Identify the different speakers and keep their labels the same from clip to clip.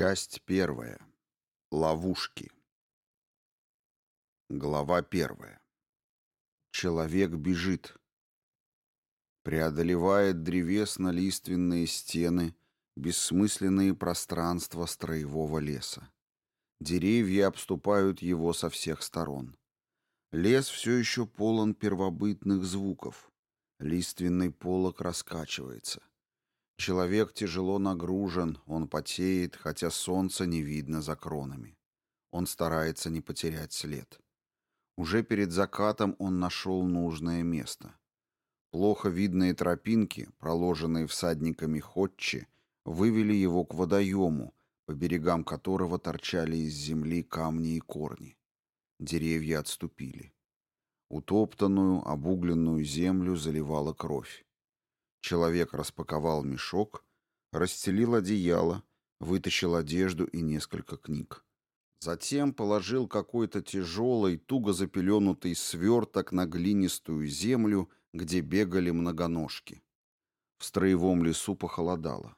Speaker 1: Часть первая. Ловушки. Глава первая. Человек бежит. Преодолевает древесно-лиственные стены, бессмысленные пространства строевого леса. Деревья обступают его со всех сторон. Лес все еще полон первобытных звуков. Лиственный полог раскачивается. Человек тяжело нагружен, он потеет, хотя солнца не видно за кронами. Он старается не потерять след. Уже перед закатом он нашел нужное место. Плохо видные тропинки, проложенные всадниками ходчи, вывели его к водоему, по берегам которого торчали из земли камни и корни. Деревья отступили. Утоптанную, обугленную землю заливала кровь. Человек распаковал мешок, расстелил одеяло, вытащил одежду и несколько книг. Затем положил какой-то тяжелый, туго запеленутый сверток на глинистую землю, где бегали многоножки. В строевом лесу похолодало.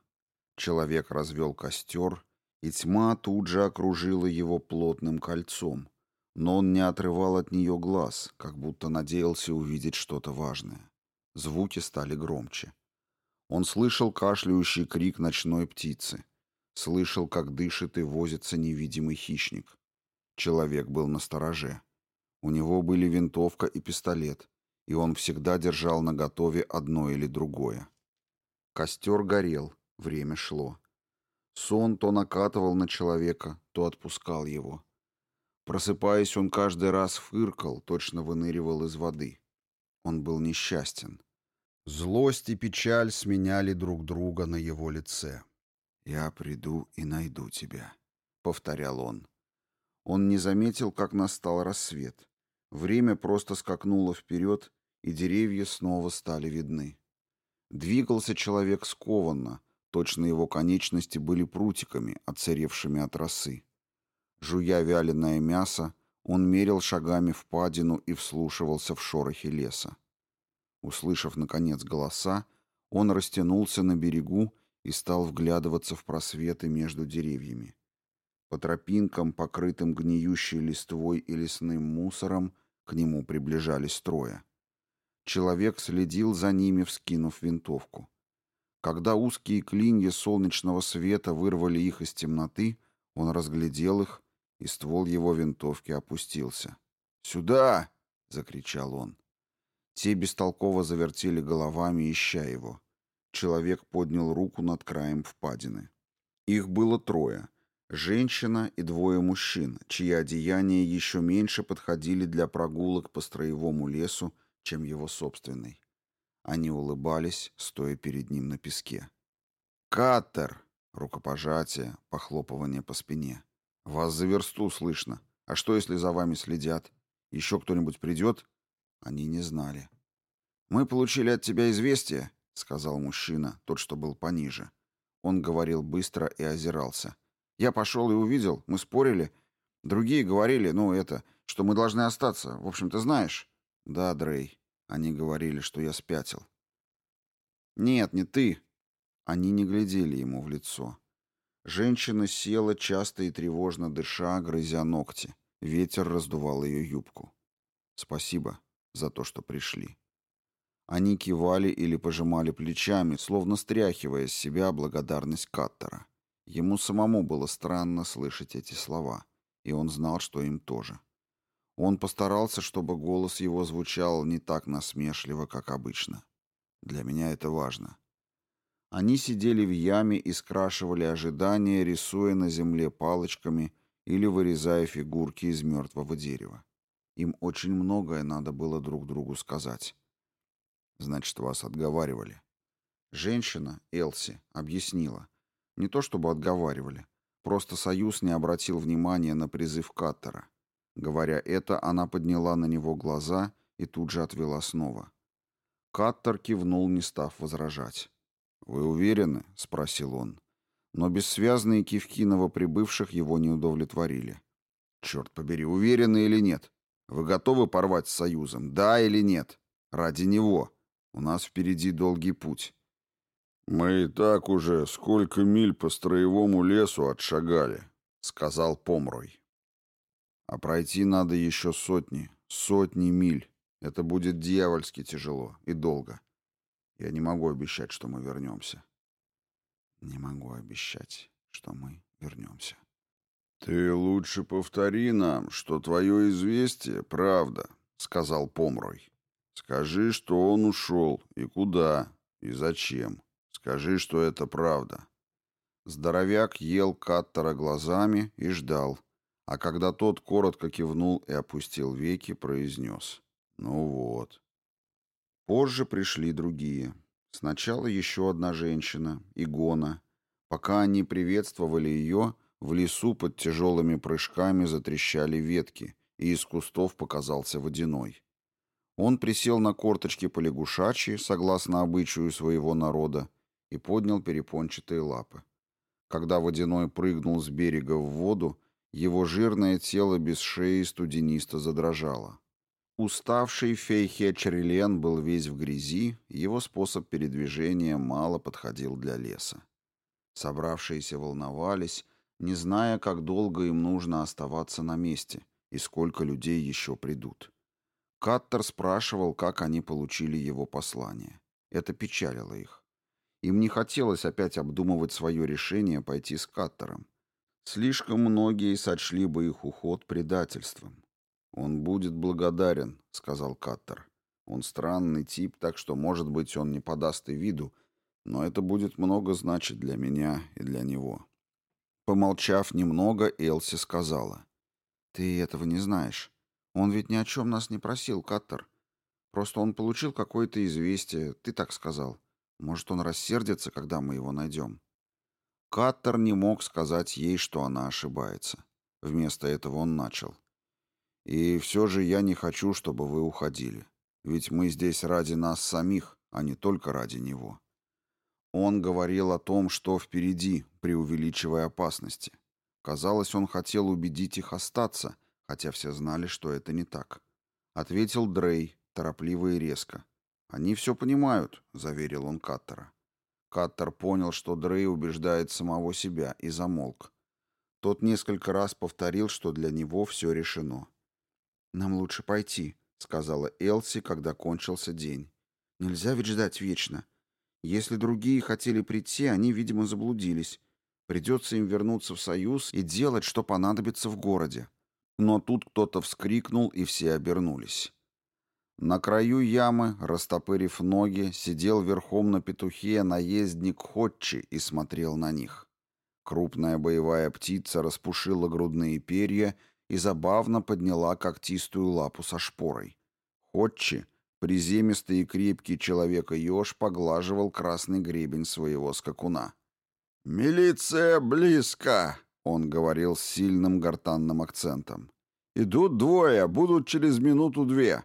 Speaker 1: Человек развел костер, и тьма тут же окружила его плотным кольцом, но он не отрывал от нее глаз, как будто надеялся увидеть что-то важное. Звуки стали громче. Он слышал кашляющий крик ночной птицы. Слышал, как дышит и возится невидимый хищник. Человек был на стороже. У него были винтовка и пистолет, и он всегда держал наготове одно или другое. Костер горел, время шло. Сон то накатывал на человека, то отпускал его. Просыпаясь, он каждый раз фыркал, точно выныривал из воды. Он был несчастен. Злость и печаль сменяли друг друга на его лице. «Я приду и найду тебя», — повторял он. Он не заметил, как настал рассвет. Время просто скакнуло вперед, и деревья снова стали видны. Двигался человек скованно, точно его конечности были прутиками, отсыревшими от росы. Жуя вяленое мясо, он мерил шагами впадину и вслушивался в шорохи леса. Услышав, наконец, голоса, он растянулся на берегу и стал вглядываться в просветы между деревьями. По тропинкам, покрытым гниющей листвой и лесным мусором, к нему приближались трое. Человек следил за ними, вскинув винтовку. Когда узкие клинья солнечного света вырвали их из темноты, он разглядел их, и ствол его винтовки опустился. «Сюда!» — закричал он. Те бестолково завертели головами, ища его. Человек поднял руку над краем впадины. Их было трое. Женщина и двое мужчин, чьи одеяния еще меньше подходили для прогулок по строевому лесу, чем его собственный. Они улыбались, стоя перед ним на песке. «Каттер!» — рукопожатие, похлопывание по спине. «Вас за версту слышно. А что, если за вами следят? Еще кто-нибудь придет?» Они не знали. «Мы получили от тебя известие», — сказал мужчина, тот, что был пониже. Он говорил быстро и озирался. «Я пошел и увидел, мы спорили. Другие говорили, ну, это, что мы должны остаться. В общем, ты знаешь?» «Да, Дрей. Они говорили, что я спятил». «Нет, не ты». Они не глядели ему в лицо. Женщина села, часто и тревожно дыша, грызя ногти. Ветер раздувал ее юбку. «Спасибо», за то, что пришли. Они кивали или пожимали плечами, словно стряхивая с себя благодарность Каттера. Ему самому было странно слышать эти слова, и он знал, что им тоже. Он постарался, чтобы голос его звучал не так насмешливо, как обычно. Для меня это важно. Они сидели в яме и скрашивали ожидания, рисуя на земле палочками или вырезая фигурки из мертвого дерева. Им очень многое надо было друг другу сказать. Значит, вас отговаривали. Женщина, Элси, объяснила. Не то чтобы отговаривали. Просто Союз не обратил внимания на призыв Каттера. Говоря это, она подняла на него глаза и тут же отвела снова. Каттер кивнул, не став возражать. «Вы уверены?» — спросил он. Но бессвязные кивки новоприбывших его не удовлетворили. «Черт побери, уверены или нет? Вы готовы порвать с Союзом, да или нет? Ради него. У нас впереди долгий путь. «Мы и так уже сколько миль по строевому лесу отшагали», — сказал Помрой. «А пройти надо еще сотни, сотни миль. Это будет дьявольски тяжело и долго. Я не могу обещать, что мы вернемся». «Не могу обещать, что мы вернемся». «Ты лучше повтори нам, что твое известие — правда», — сказал Помрой. «Скажи, что он ушел, и куда, и зачем. Скажи, что это правда». Здоровяк ел Каттера глазами и ждал, а когда тот коротко кивнул и опустил веки, произнес «Ну вот». Позже пришли другие. Сначала еще одна женщина, Игона. Пока они приветствовали ее, в лесу под тяжелыми прыжками затрещали ветки, и из кустов показался водяной. Он присел на корточки полягушачьи, согласно обычаю своего народа, и поднял перепончатые лапы. Когда водяной прыгнул с берега в воду, его жирное тело без шеи студенисто задрожало. Уставший Фейхечерилен был весь в грязи, его способ передвижения мало подходил для леса. Собравшиеся волновались, не зная, как долго им нужно оставаться на месте и сколько людей еще придут. Каттер спрашивал, как они получили его послание. Это печалило их. Им не хотелось опять обдумывать свое решение пойти с Каттером. Слишком многие сочли бы их уход предательством. «Он будет благодарен», — сказал Каттер. «Он странный тип, так что, может быть, он не подаст и виду, но это будет много значить для меня и для него». Помолчав немного, Элси сказала. «Ты этого не знаешь. Он ведь ни о чем нас не просил, Каттер. Просто он получил какое-то известие, ты так сказал. Может, он рассердится, когда мы его найдем». Каттер не мог сказать ей, что она ошибается. Вместо этого он начал. «И все же я не хочу, чтобы вы уходили. Ведь мы здесь ради нас самих, а не только ради него». Он говорил о том, что впереди, преувеличивая опасности. Казалось, он хотел убедить их остаться, хотя все знали, что это не так. Ответил Дрей, торопливо и резко. «Они все понимают», — заверил он Каттера. Каттер понял, что Дрей убеждает самого себя, и замолк. Тот несколько раз повторил, что для него все решено. «Нам лучше пойти», — сказала Элси, когда кончился день. «Нельзя ведь ждать вечно. Если другие хотели прийти, они, видимо, заблудились. Придется им вернуться в Союз и делать, что понадобится в городе. Но тут кто-то вскрикнул, и все обернулись. На краю ямы, растопырив ноги, сидел верхом на петухе наездник Хотчи и смотрел на них. Крупная боевая птица распушила грудные перья и забавно подняла когтистую лапу со шпорой. Хотчи, Приземистый и крепкий человека-еж поглаживал красный гребень своего скакуна. «Милиция близко!» — он говорил с сильным гортанным акцентом. «Идут двое, будут через минуту-две».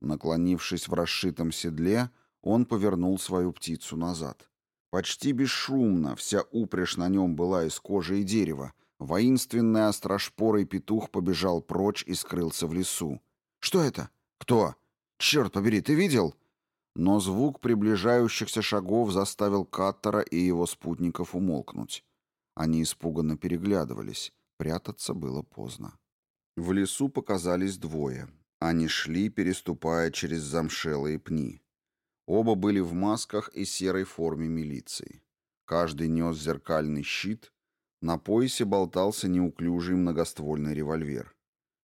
Speaker 1: Наклонившись в расшитом седле, он повернул свою птицу назад. Почти бесшумно, вся упряжь на нем была из кожи и дерева. Воинственный острошпорый петух побежал прочь и скрылся в лесу. «Что это? Кто?» «Черт побери, ты видел?» Но звук приближающихся шагов заставил Каттера и его спутников умолкнуть. Они испуганно переглядывались. Прятаться было поздно. В лесу показались двое. Они шли, переступая через замшелые пни. Оба были в масках и серой форме милиции. Каждый нес зеркальный щит. На поясе болтался неуклюжий многоствольный револьвер.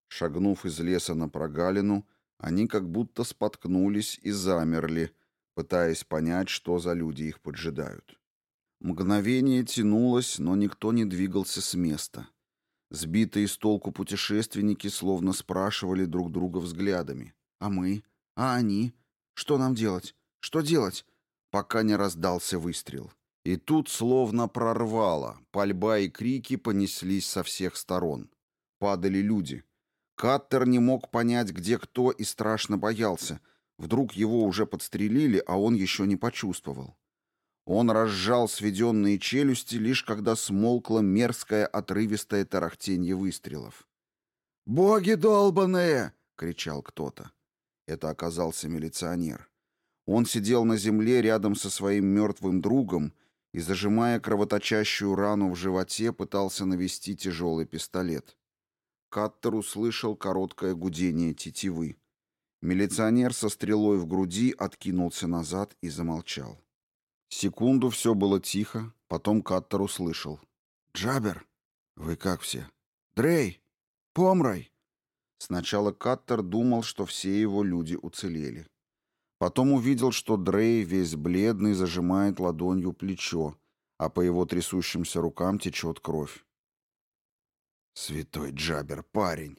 Speaker 1: Шагнув из леса на прогалину, они как будто споткнулись и замерли, пытаясь понять, что за люди их поджидают. Мгновение тянулось, но никто не двигался с места. Сбитые с толку путешественники словно спрашивали друг друга взглядами. «А мы? А они? Что нам делать? Что делать?» Пока не раздался выстрел. И тут словно прорвало, пальба и крики понеслись со всех сторон. Падали люди, Каттер не мог понять, где кто, и страшно боялся. Вдруг его уже подстрелили, а он еще не почувствовал. Он разжал сведенные челюсти, лишь когда смолкло мерзкое отрывистое тарахтенье выстрелов. «Боги долбаные!» — кричал кто-то. Это оказался милиционер. Он сидел на земле рядом со своим мертвым другом и, зажимая кровоточащую рану в животе, пытался навести тяжелый пистолет. Каттер услышал короткое гудение тетивы. Милиционер со стрелой в груди откинулся назад и замолчал. Секунду все было тихо, потом Каттер услышал. «Джабер! Вы как все? Дрей! Помрай!» Сначала Каттер думал, что все его люди уцелели. Потом увидел, что Дрей, весь бледный, зажимает ладонью плечо, а по его трясущимся рукам течет кровь. «Святой Джабер, парень!»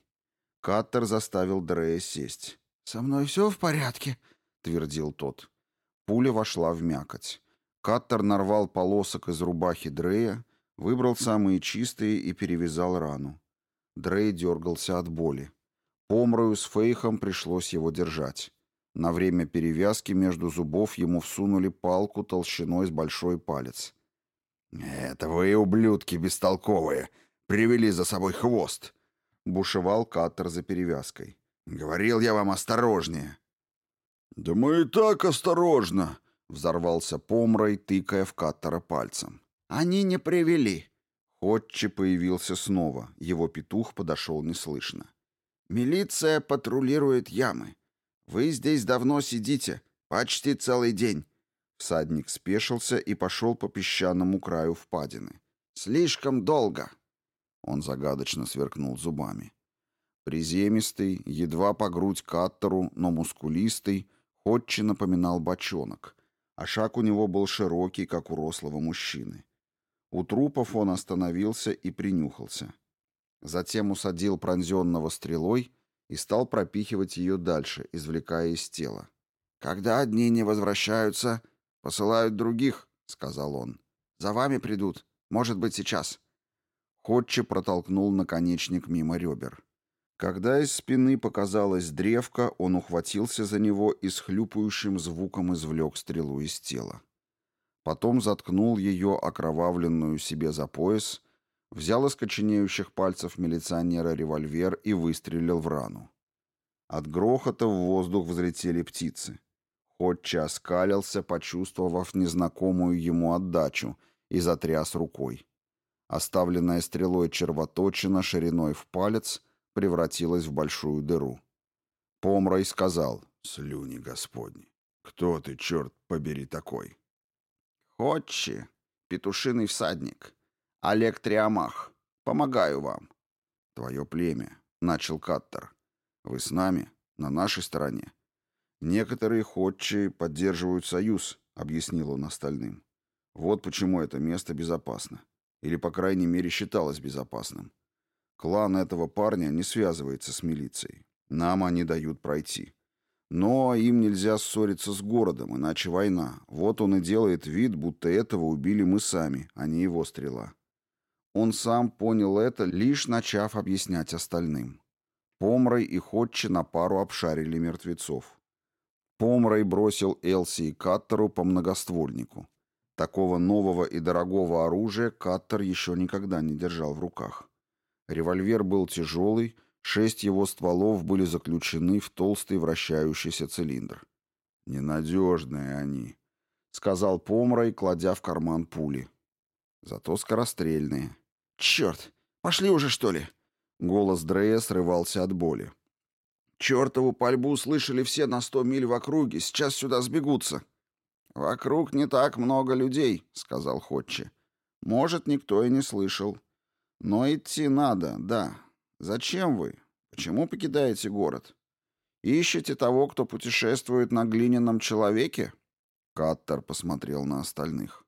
Speaker 1: Каттер заставил Дрея сесть. «Со мной все в порядке?» — твердил тот. Пуля вошла в мякоть. Каттер нарвал полосок из рубахи Дрея, выбрал самые чистые и перевязал рану. Дрей дергался от боли. Помрою с Фейхом пришлось его держать. На время перевязки между зубов ему всунули палку толщиной с большой палец. «Это вы, ублюдки бестолковые, привели за собой хвост!» — бушевал Каттер за перевязкой. «Говорил я вам осторожнее!» «Да мы и так осторожно!» — взорвался Помрой, тыкая в Каттера пальцем. «Они не привели!» Ходчи появился снова, его петух подошел неслышно. «Милиция патрулирует ямы. Вы здесь давно сидите, почти целый день». Всадник спешился и пошел по песчаному краю впадины. «Слишком долго!» Он загадочно сверкнул зубами. Приземистый, едва по грудь каттеру, но мускулистый, Ходчи напоминал бочонок, а шаг у него был широкий, как у рослого мужчины. У трупов он остановился и принюхался. Затем усадил пронзенного стрелой и стал пропихивать ее дальше, извлекая из тела. «Когда одни не возвращаются, посылают других», — сказал он. «За вами придут. Может быть, сейчас». Ходче протолкнул наконечник мимо ребер. Когда из спины показалась древка, он ухватился за него и с хлюпающим звуком извлек стрелу из тела. Потом заткнул ее окровавленную себе за пояс взял из коченеющих пальцев милиционера револьвер и выстрелил в рану. От грохота в воздух взлетели птицы. Ходча оскалился, почувствовав незнакомую ему отдачу, и затряс рукой. Оставленная стрелой червоточина шириной в палец превратилась в большую дыру. Помрой сказал «Слюни Господни! Кто ты, черт побери, такой?» «Ходчи, петушиный всадник», Олег Триамах. Помогаю вам. Твое племя, начал Каттер. Вы с нами, на нашей стороне. Некоторые ходчи поддерживают союз, объяснил он остальным. Вот почему это место безопасно. Или, по крайней мере, считалось безопасным. Клан этого парня не связывается с милицией. Нам они дают пройти. Но им нельзя ссориться с городом, иначе война. Вот он и делает вид, будто этого убили мы сами, а не его стрела. Он сам понял это, лишь начав объяснять остальным. Помрой и Ходчи на пару обшарили мертвецов. Помрой бросил Элси и Каттеру по многоствольнику. Такого нового и дорогого оружия Каттер еще никогда не держал в руках. Револьвер был тяжелый, шесть его стволов были заключены в толстый вращающийся цилиндр. «Ненадежные они», — сказал Помрой, кладя в карман пули. «Зато скорострельные. «Черт! Пошли уже, что ли?» Голос Дрея срывался от боли. «Чертову пальбу слышали все на сто миль в округе. Сейчас сюда сбегутся». «Вокруг не так много людей», — сказал Ходчи. «Может, никто и не слышал. Но идти надо, да. Зачем вы? Почему покидаете город? Ищете того, кто путешествует на глиняном человеке?» Каттер посмотрел на остальных.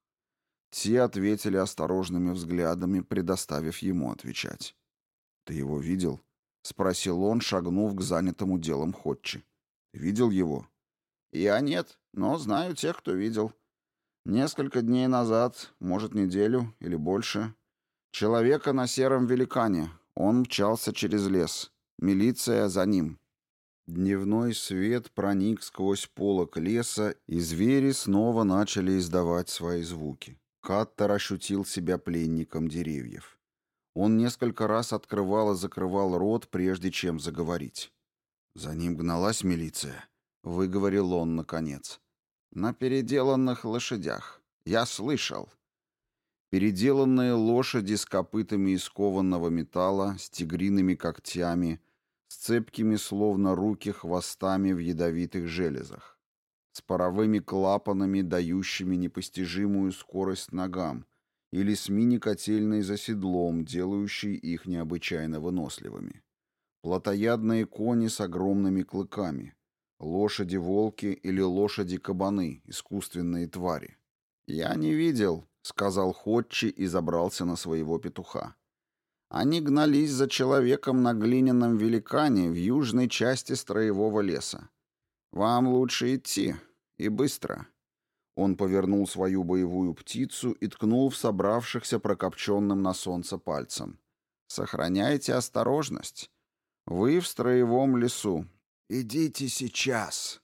Speaker 1: Те ответили осторожными взглядами, предоставив ему отвечать. «Ты его видел?» — спросил он, шагнув к занятому делом Ходчи. «Ты видел его?» «Я нет, но знаю тех, кто видел. Несколько дней назад, может, неделю или больше. Человека на сером великане. Он мчался через лес. Милиция за ним». Дневной свет проник сквозь полок леса, и звери снова начали издавать свои звуки. Каттер ощутил себя пленником деревьев. Он несколько раз открывал и закрывал рот, прежде чем заговорить. За ним гналась милиция. Выговорил он, наконец. На переделанных лошадях. Я слышал. Переделанные лошади с копытами из кованого металла, с тигриными когтями, с цепкими, словно руки, хвостами в ядовитых железах, с паровыми клапанами, дающими непостижимую скорость ногам, или с мини-котельной за седлом, делающей их необычайно выносливыми. Плотоядные кони с огромными клыками, лошади-волки или лошади-кабаны, искусственные твари. Я не видел, — сказал Ходчи и забрался на своего петуха. Они гнались за человеком на глиняном великане в южной части строевого леса. Вам лучше идти. И быстро. Он повернул свою боевую птицу и ткнул в собравшихся прокопченным на солнце пальцем. «Сохраняйте осторожность. Вы в строевом лесу. Идите сейчас!»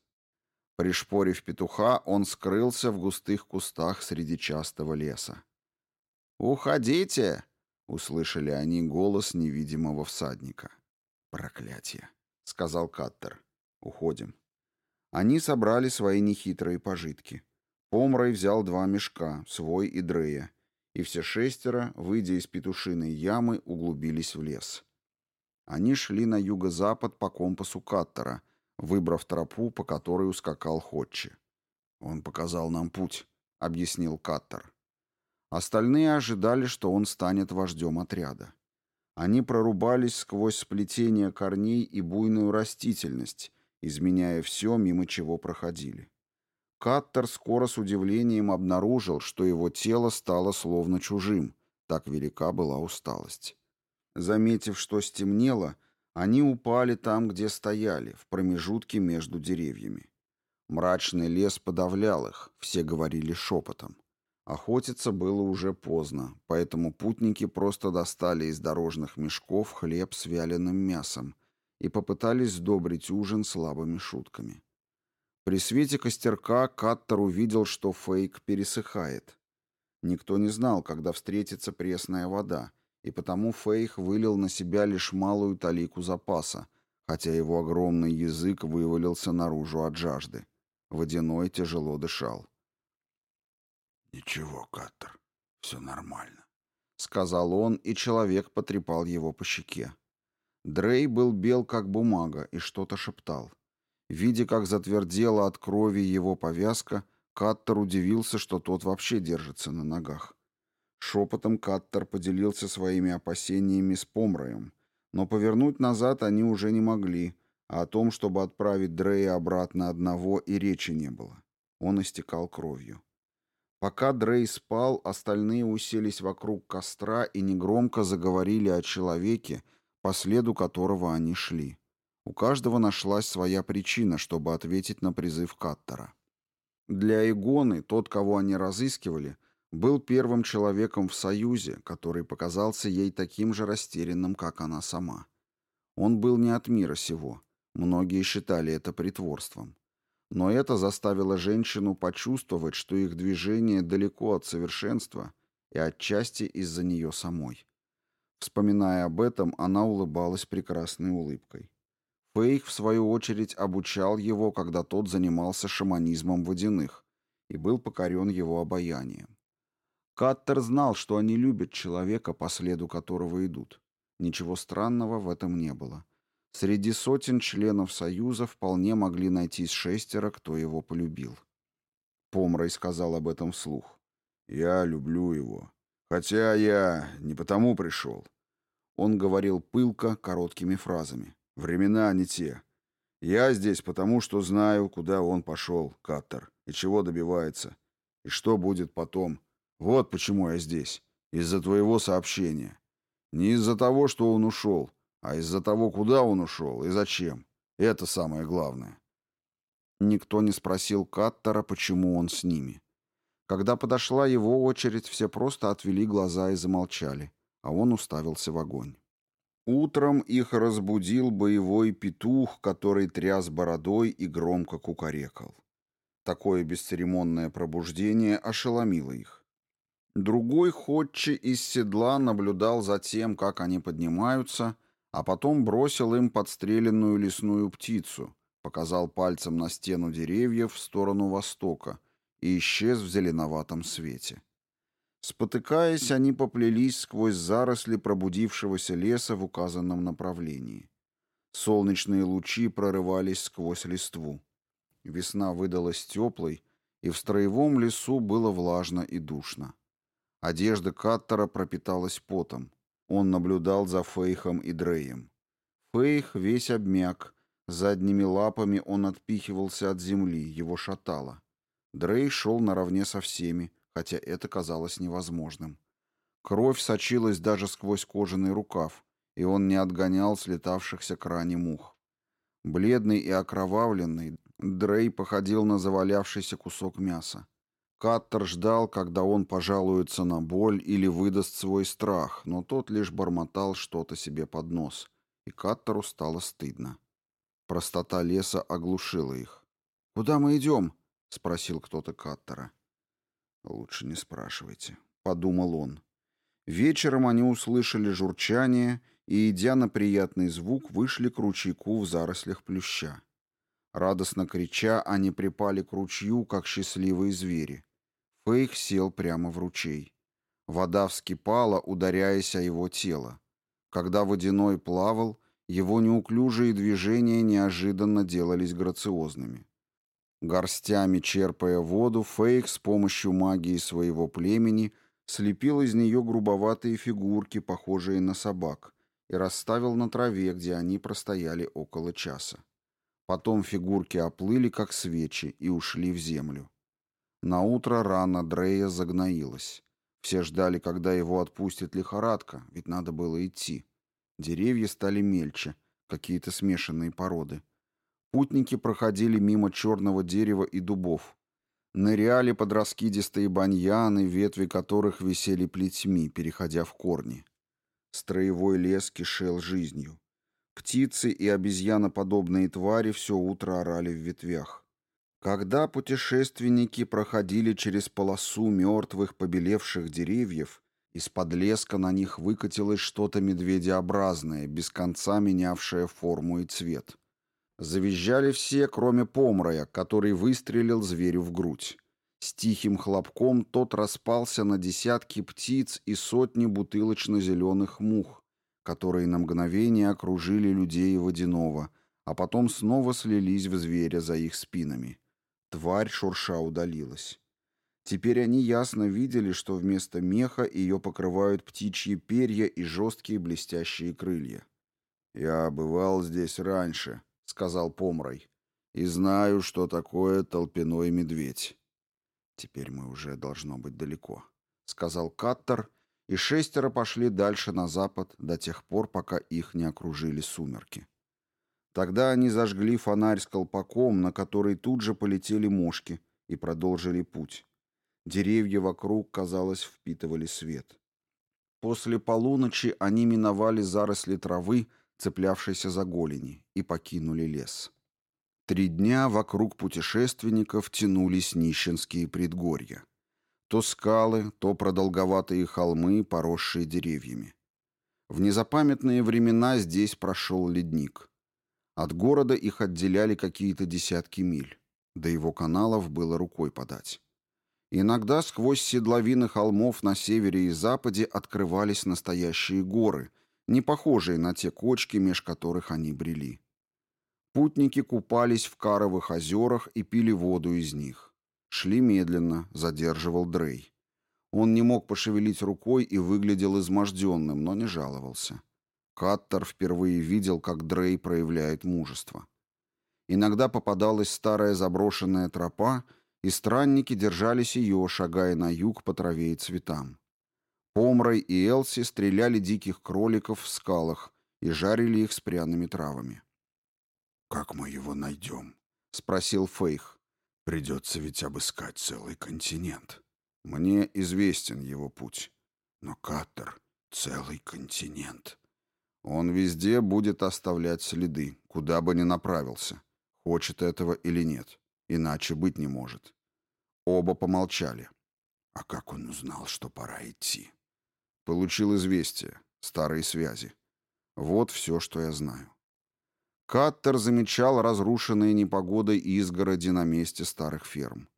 Speaker 1: Пришпорив петуха, он скрылся в густых кустах среди частого леса. «Уходите!» — услышали они голос невидимого всадника. «Проклятие!» — сказал Каттер. «Уходим». Они собрали свои нехитрые пожитки. Помрой взял два мешка, свой и Дрея, и все шестеро, выйдя из петушиной ямы, углубились в лес. Они шли на юго-запад по компасу Каттера, выбрав тропу, по которой ускакал Ходчи. «Он показал нам путь», — объяснил Каттер. Остальные ожидали, что он станет вождем отряда. Они прорубались сквозь сплетение корней и буйную растительность, изменяя все, мимо чего проходили. Каттер скоро с удивлением обнаружил, что его тело стало словно чужим, так велика была усталость. Заметив, что стемнело, они упали там, где стояли, в промежутке между деревьями. Мрачный лес подавлял их, все говорили шепотом. Охотиться было уже поздно, поэтому путники просто достали из дорожных мешков хлеб с вяленым мясом и попытались сдобрить ужин слабыми шутками. При свете костерка Каттер увидел, что фейк пересыхает. Никто не знал, когда встретится пресная вода, и потому Фейх вылил на себя лишь малую талику запаса, хотя его огромный язык вывалился наружу от жажды. Водяной тяжело дышал.
Speaker 2: «Ничего, Каттер, все нормально», —
Speaker 1: сказал он, и человек потрепал его по щеке. Дрей был бел, как бумага, и что-то шептал. Видя, как затвердела от крови его повязка, Каттер удивился, что тот вообще держится на ногах. Шепотом Каттер поделился своими опасениями с Помроем, но повернуть назад они уже не могли, а о том, чтобы отправить Дрея обратно одного, и речи не было. Он истекал кровью. Пока Дрей спал, остальные уселись вокруг костра и негромко заговорили о человеке, по следу которого они шли. У каждого нашлась своя причина, чтобы ответить на призыв Каттера. Для Игоны, тот, кого они разыскивали, был первым человеком в Союзе, который показался ей таким же растерянным, как она сама. Он был не от мира сего. Многие считали это притворством. Но это заставило женщину почувствовать, что их движение далеко от совершенства и отчасти из-за нее самой. Вспоминая об этом, она улыбалась прекрасной улыбкой. Фейх, в свою очередь, обучал его, когда тот занимался шаманизмом водяных, и был покорен его обаянием. Каттер знал, что они любят человека, по следу которого идут. Ничего странного в этом не было. Среди сотен членов Союза вполне могли найтись шестеро, кто его полюбил. Помрой сказал об этом вслух.
Speaker 2: «Я люблю его. Хотя я не потому пришел».
Speaker 1: Он говорил пылко, короткими фразами.
Speaker 2: «Времена не те. Я здесь потому, что знаю, куда он пошел, Каттер, и чего добивается, и что будет потом». Вот почему я здесь. Из-за твоего сообщения. Не из-за того, что он ушел, а из-за того, куда он ушел и зачем. Это самое главное.
Speaker 1: Никто не спросил Каттера, почему он с ними. Когда подошла его очередь, все просто отвели глаза и замолчали, а он уставился в огонь. Утром их разбудил боевой петух, который тряс бородой и громко кукарекал. Такое бесцеремонное пробуждение ошеломило их. Другой ходчий из седла наблюдал за тем, как они поднимаются, а потом бросил им подстреленную лесную птицу, показал пальцем на стену деревьев в сторону востока, и исчез в зеленоватом свете. Спотыкаясь, они поплелись сквозь заросли пробудившегося леса в указанном направлении. Солнечные лучи прорывались сквозь листву. Весна выдалась теплой, и в строевом лесу было влажно и душно. Одежда Каттера пропиталась потом. Он наблюдал за Фейхом и Дреем. Фейх весь обмяк, задними лапами он отпихивался от земли, его шатало. Дрей шел наравне со всеми, хотя это казалось невозможным. Кровь сочилась даже сквозь кожаный рукав, и он не отгонял слетавшихся к ране мух. Бледный и окровавленный, Дрей походил на завалявшийся кусок мяса. Каттер ждал, когда он пожалуется на боль или выдаст свой страх, но тот лишь бормотал что-то себе под нос, и Каттеру стало стыдно. Простота леса оглушила их. «Куда мы идем?» — спросил кто-то Каттера. «Лучше не спрашивайте», — подумал он. Вечером они услышали журчание и, идя на приятный звук, вышли к ручейку в зарослях плюща. Радостно крича, они припали к ручью, как счастливые звери. Фейх сел прямо в ручей. Вода вскипала, ударяясь о его тело. Когда водяной плавал, его неуклюжие движения неожиданно делались грациозными. Горстями черпая воду, Фейх с помощью магии своего племени слепил из нее грубоватые фигурки, похожие на собак, и расставил на траве, где они простояли около часа. Потом фигурки оплыли, как свечи, и ушли в землю. На утро рана Дрея загноилась. Все ждали, когда его отпустит лихорадка, ведь надо было идти. Деревья стали мельче, какие-то смешанные породы. Путники проходили мимо черного дерева и дубов. Ныряли под раскидистые баньяны, ветви которых висели плетьми, переходя в корни. Строевой лес кишел жизнью. Птицы и обезьяноподобные твари все утро орали в ветвях. Когда путешественники проходили через полосу мертвых побелевших деревьев, из-под леска на них выкатилось что-то медведеобразное, без конца менявшее форму и цвет. Завизжали все, кроме помрая, который выстрелил зверю в грудь. С тихим хлопком тот распался на десятки птиц и сотни бутылочно-зеленых мух, которые на мгновение окружили людей и водяного, а потом снова слились в зверя за их спинами. Тварь шурша удалилась. Теперь они ясно видели, что вместо меха ее покрывают птичьи перья и жесткие блестящие крылья. «Я бывал здесь раньше», — сказал Помрой, — «и знаю, что такое толпиной медведь». «Теперь мы уже должно быть далеко», — сказал Каттер и шестеро пошли дальше на запад до тех пор, пока их не окружили сумерки. Тогда они зажгли фонарь с колпаком, на который тут же полетели мошки, и продолжили путь. Деревья вокруг, казалось, впитывали свет. После полуночи они миновали заросли травы, цеплявшейся за голени, и покинули лес. Три дня вокруг путешественников тянулись нищенские предгорья. То скалы, то продолговатые холмы, поросшие деревьями. В незапамятные времена здесь прошел ледник. От города их отделяли какие-то десятки миль. До его каналов было рукой подать. Иногда сквозь седловины холмов на севере и западе открывались настоящие горы, не похожие на те кочки, меж которых они брели. Путники купались в каровых озерах и пили воду из них. Шли медленно, задерживал Дрей. Он не мог пошевелить рукой и выглядел изможденным, но не жаловался. Каттер впервые видел, как Дрей проявляет мужество. Иногда попадалась старая заброшенная тропа, и странники держались ее, шагая на юг по траве и цветам. Помрой и Элси стреляли диких кроликов в скалах и жарили их с пряными травами.
Speaker 2: «Как мы его найдем?» — спросил Фейх. Придется ведь обыскать целый континент.
Speaker 1: Мне известен его путь.
Speaker 2: Но Каттер — целый континент.
Speaker 1: Он везде будет оставлять следы, куда бы ни направился. Хочет этого или нет. Иначе быть не может. Оба помолчали.
Speaker 2: А как он узнал, что пора идти?
Speaker 1: Получил известие, старые связи. Вот все, что я знаю. Каттер замечал разрушенные непогодой изгороди на месте старых ферм.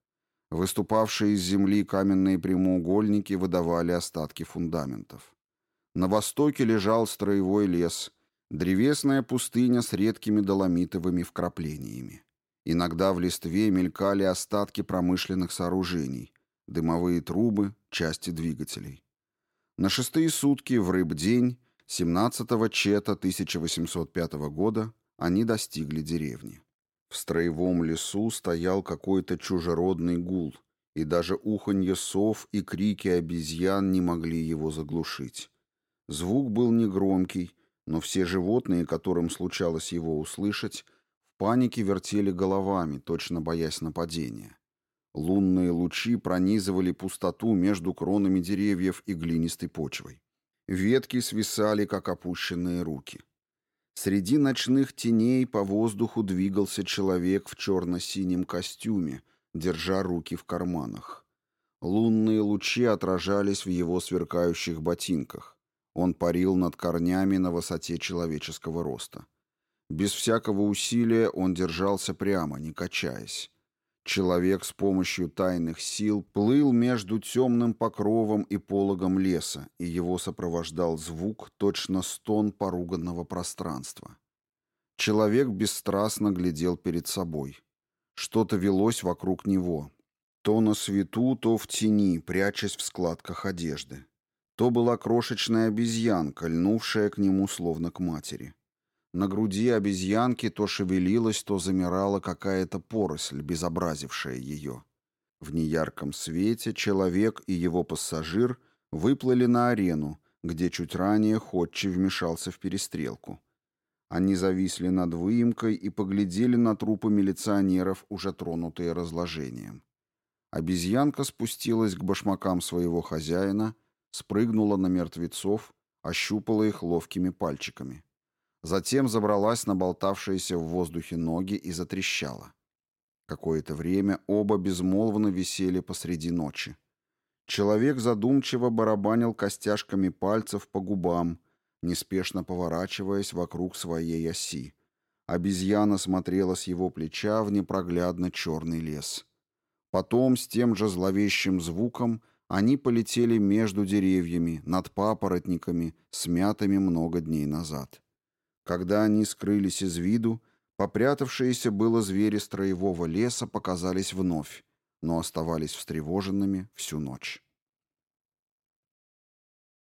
Speaker 1: Выступавшие из земли каменные прямоугольники выдавали остатки фундаментов. На востоке лежал строевой лес, древесная пустыня с редкими доломитовыми вкраплениями. Иногда в листве мелькали остатки промышленных сооружений, дымовые трубы, части двигателей. На шестые сутки в рыбдень 17 чета 1805 года они достигли деревни. В строевом лесу стоял какой-то чужеродный гул, и даже уханье сов и крики обезьян не могли его заглушить. Звук был негромкий, но все животные, которым случалось его услышать, в панике вертели головами, точно боясь нападения. Лунные лучи пронизывали пустоту между кронами деревьев и глинистой почвой. Ветки свисали, как опущенные руки. Среди ночных теней по воздуху двигался человек в черно-синем костюме, держа руки в карманах. Лунные лучи отражались в его сверкающих ботинках. Он парил над корнями на высоте человеческого роста. Без всякого усилия он держался прямо, не качаясь. Человек с помощью тайных сил плыл между темным покровом и пологом леса, и его сопровождал звук, точно стон поруганного пространства. Человек бесстрастно глядел перед собой. Что-то велось вокруг него. То на свету, то в тени, прячась в складках одежды. То была крошечная обезьянка, льнувшая к нему словно к матери. На груди обезьянки то шевелилась, то замирала какая-то поросль, безобразившая ее. В неярком свете человек и его пассажир выплыли на арену, где чуть ранее Ходчи вмешался в перестрелку. Они зависли над выемкой и поглядели на трупы милиционеров, уже тронутые разложением. Обезьянка спустилась к башмакам своего хозяина, спрыгнула на мертвецов, ощупала их ловкими пальчиками. Затем забралась на болтавшиеся в воздухе ноги и затрещала. Какое-то время оба безмолвно висели посреди ночи. Человек задумчиво барабанил костяшками пальцев по губам, неспешно поворачиваясь вокруг своей оси. Обезьяна смотрела с его плеча в непроглядно черный лес. Потом с тем же зловещим звуком они полетели между деревьями, над папоротниками, смятыми много дней назад. Когда они скрылись из виду, попрятавшиеся было звери строевого леса показались вновь, но оставались встревоженными всю ночь.